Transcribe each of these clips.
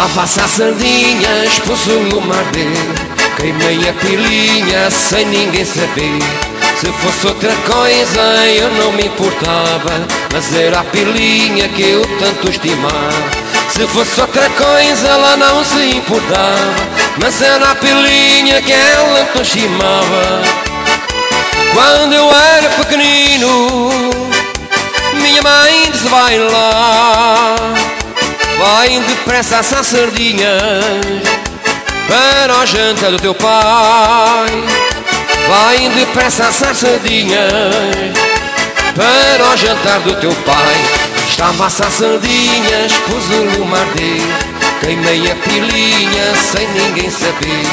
Estava a assar sardinhas, pus o lume arder Queimei a pilinha sem ninguém saber. Se fosse outra coisa eu não me importava Mas era a pilinha que eu tanto estimava. Se fosse outra coisa ela não se importava Mas era a pilinha que ela tanto estimava. Quando eu era pequenino Minha mãe disse vai lá depressa assar sardinhas para a janta do teu pai. Vai depressa assar sardinhas para o jantar do teu pai. Estava a assar sardinhas, pus o lume arder, queimei a pilinha sem ninguém saber.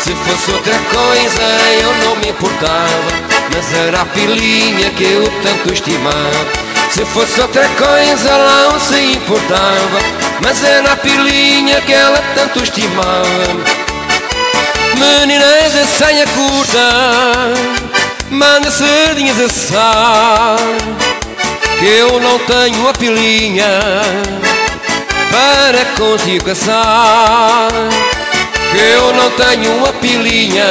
Se fosse outra coisa eu não me importava, mas era a pilinha que eu tanto estimava. Se fosse outra coisa ela não se importava. Mas era a pilinha que ela tanto estimava. Meninas de saia curta Manda sardinhas assar Que eu não tenho a pilinha Para consigo caçar Que eu não tenho a pilinha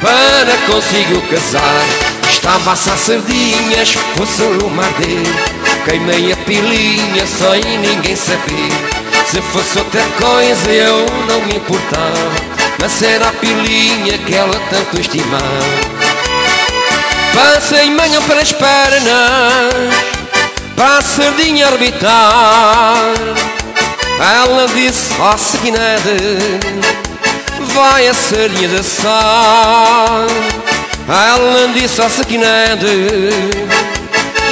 Para consigo casar Estava a sardinhas, fosse o arder Queimei a pilinha sem ninguém saber Se fosse outra coisa eu não me importava. Mas era a pilinha que ela tanto estimava. Passei manhã para as pernas Para a sardinha orbitar. Ela disse, ó oh, Vai a sardinha de ao saquinado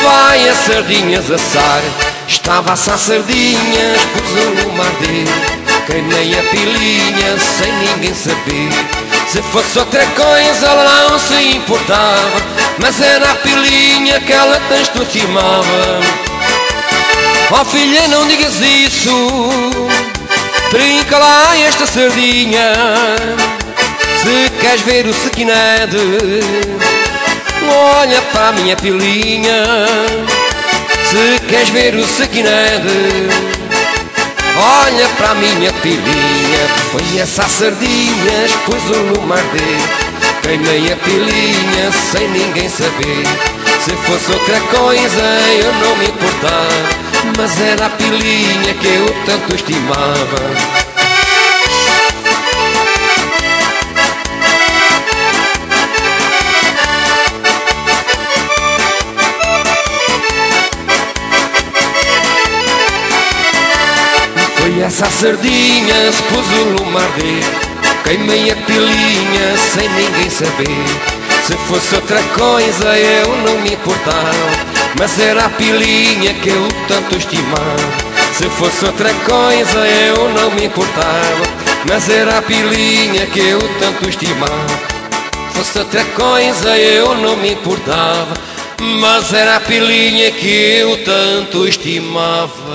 Vai as sardinhas assar. Estava a assar sardinhas Pus o mar arder Queimei a pilinha Sem ninguém saber. Se fosse outra coisa Ela não se importava. Mas era a pilinha Que ela tanto estimava Oh filha não digas isso. Trinca lá esta sardinha. Se queres ver o sequinado Olha para minha pilinha Se queres ver o sequinado Olha para minha pilinha Foi assar sardinhas, pus o lume arder Queimei a pilinha sem ninguém saber. Se fosse outra coisa eu não me importava Mas era a pilinha que eu tanto estimava essas sardinhas pus o lume arder. Queimei a pilinha sem ninguém saber. Se fosse outra coisa eu não me importava. Mas era a pilinha que eu tanto estimava. Se fosse outra coisa eu não me importava. Mas era a pilinha que eu tanto estimava. Fosse outra coisa eu não me importava. Mas era a pilinha que eu tanto estimava